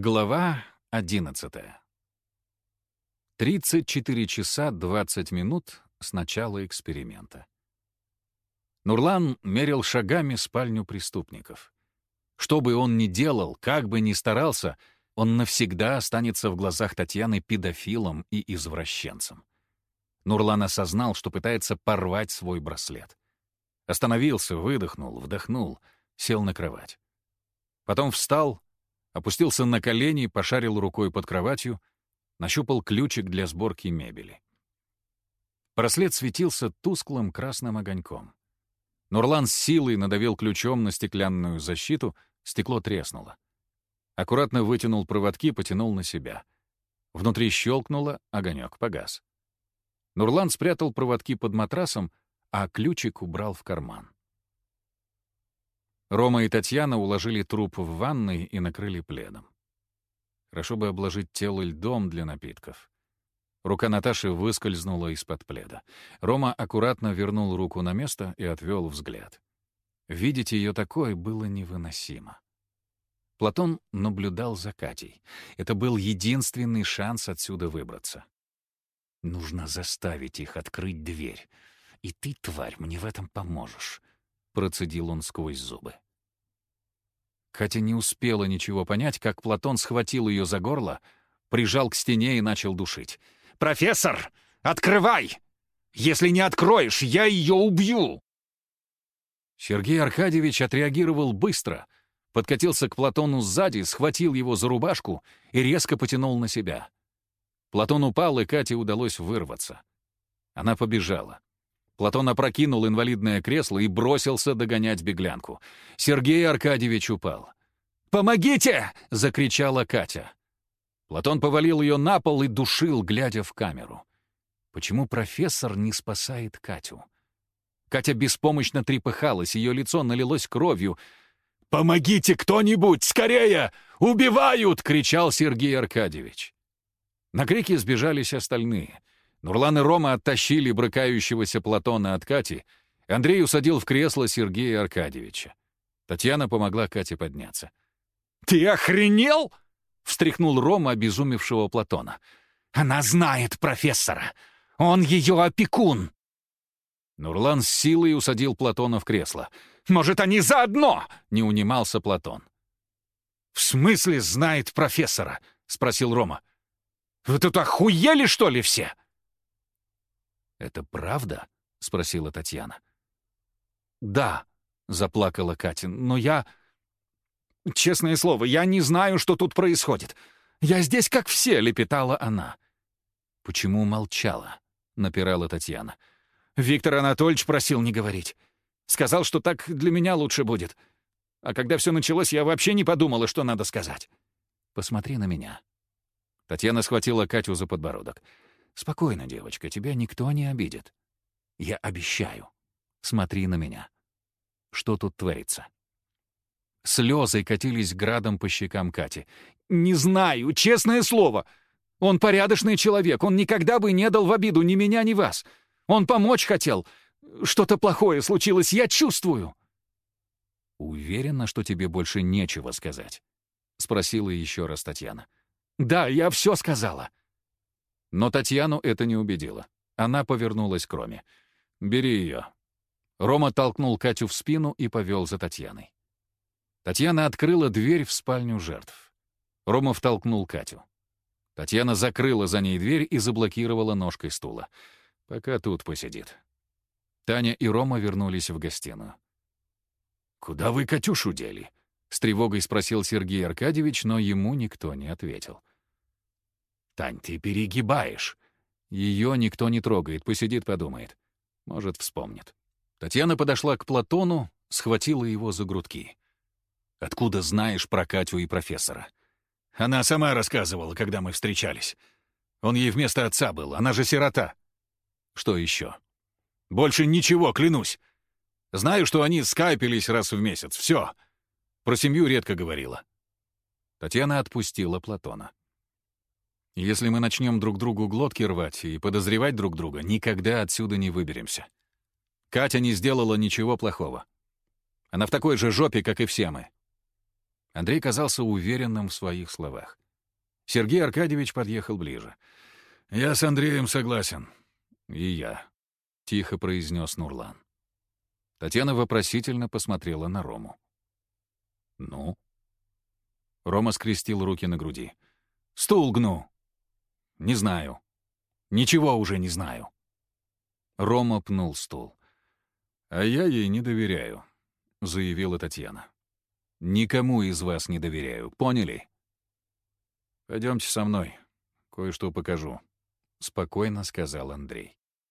Глава 11. 34 часа 20 минут с начала эксперимента. Нурлан мерил шагами спальню преступников. Что бы он ни делал, как бы ни старался, он навсегда останется в глазах Татьяны педофилом и извращенцем. Нурлан осознал, что пытается порвать свой браслет. Остановился, выдохнул, вдохнул, сел на кровать. Потом встал, опустился на колени, пошарил рукой под кроватью, нащупал ключик для сборки мебели. Браслет светился тусклым красным огоньком. Нурлан с силой надавил ключом на стеклянную защиту, стекло треснуло. Аккуратно вытянул проводки, потянул на себя. Внутри щелкнуло, огонек погас. Нурлан спрятал проводки под матрасом, а ключик убрал в карман. Рома и Татьяна уложили труп в ванной и накрыли пледом. Хорошо бы обложить тело льдом для напитков. Рука Наташи выскользнула из-под пледа. Рома аккуратно вернул руку на место и отвел взгляд. Видеть ее такой было невыносимо. Платон наблюдал за Катей. Это был единственный шанс отсюда выбраться. Нужно заставить их открыть дверь. И ты, тварь, мне в этом поможешь процедил он сквозь зубы. Катя не успела ничего понять, как Платон схватил ее за горло, прижал к стене и начал душить. «Профессор, открывай! Если не откроешь, я ее убью!» Сергей Аркадьевич отреагировал быстро, подкатился к Платону сзади, схватил его за рубашку и резко потянул на себя. Платон упал, и Кате удалось вырваться. Она побежала. Платон опрокинул инвалидное кресло и бросился догонять беглянку. Сергей Аркадьевич упал. «Помогите!» — закричала Катя. Платон повалил ее на пол и душил, глядя в камеру. Почему профессор не спасает Катю? Катя беспомощно трепыхалась, ее лицо налилось кровью. «Помогите кто-нибудь! Скорее! Убивают!» — кричал Сергей Аркадьевич. На крики сбежались остальные. Нурлан и Рома оттащили брыкающегося Платона от Кати. Андрей усадил в кресло Сергея Аркадьевича. Татьяна помогла Кате подняться. «Ты охренел?» — встряхнул Рома обезумевшего Платона. «Она знает профессора! Он ее опекун!» Нурлан с силой усадил Платона в кресло. «Может, они заодно?» — не унимался Платон. «В смысле знает профессора?» — спросил Рома. «Вы тут охуели, что ли, все?» «Это правда?» — спросила Татьяна. «Да», — заплакала Катя, — «но я...» «Честное слово, я не знаю, что тут происходит. Я здесь как все», — лепетала она. «Почему молчала?» — напирала Татьяна. «Виктор Анатольевич просил не говорить. Сказал, что так для меня лучше будет. А когда все началось, я вообще не подумала, что надо сказать. Посмотри на меня». Татьяна схватила Катю за подбородок. «Спокойно, девочка, тебя никто не обидит. Я обещаю. Смотри на меня. Что тут творится?» Слезы катились градом по щекам Кати. «Не знаю, честное слово. Он порядочный человек, он никогда бы не дал в обиду ни меня, ни вас. Он помочь хотел. Что-то плохое случилось, я чувствую». «Уверена, что тебе больше нечего сказать?» — спросила еще раз Татьяна. «Да, я все сказала. Но Татьяну это не убедило. Она повернулась к Роме. «Бери ее». Рома толкнул Катю в спину и повел за Татьяной. Татьяна открыла дверь в спальню жертв. Рома втолкнул Катю. Татьяна закрыла за ней дверь и заблокировала ножкой стула. Пока тут посидит. Таня и Рома вернулись в гостиную. «Куда вы Катюшу дели?» — с тревогой спросил Сергей Аркадьевич, но ему никто не ответил. «Тань, ты перегибаешь!» Ее никто не трогает, посидит, подумает. Может, вспомнит. Татьяна подошла к Платону, схватила его за грудки. «Откуда знаешь про Катю и профессора?» «Она сама рассказывала, когда мы встречались. Он ей вместо отца был, она же сирота». «Что еще?» «Больше ничего, клянусь. Знаю, что они скайпились раз в месяц. Все. Про семью редко говорила». Татьяна отпустила Платона. Если мы начнем друг другу глотки рвать и подозревать друг друга, никогда отсюда не выберемся. Катя не сделала ничего плохого. Она в такой же жопе, как и все мы. Андрей казался уверенным в своих словах. Сергей Аркадьевич подъехал ближе. «Я с Андреем согласен». «И я», — тихо произнес Нурлан. Татьяна вопросительно посмотрела на Рому. «Ну?» Рома скрестил руки на груди. «Стул гну!» «Не знаю. Ничего уже не знаю». Рома пнул стул. «А я ей не доверяю», — заявила Татьяна. «Никому из вас не доверяю, поняли?» «Пойдемте со мной, кое-что покажу», — спокойно сказал Андрей.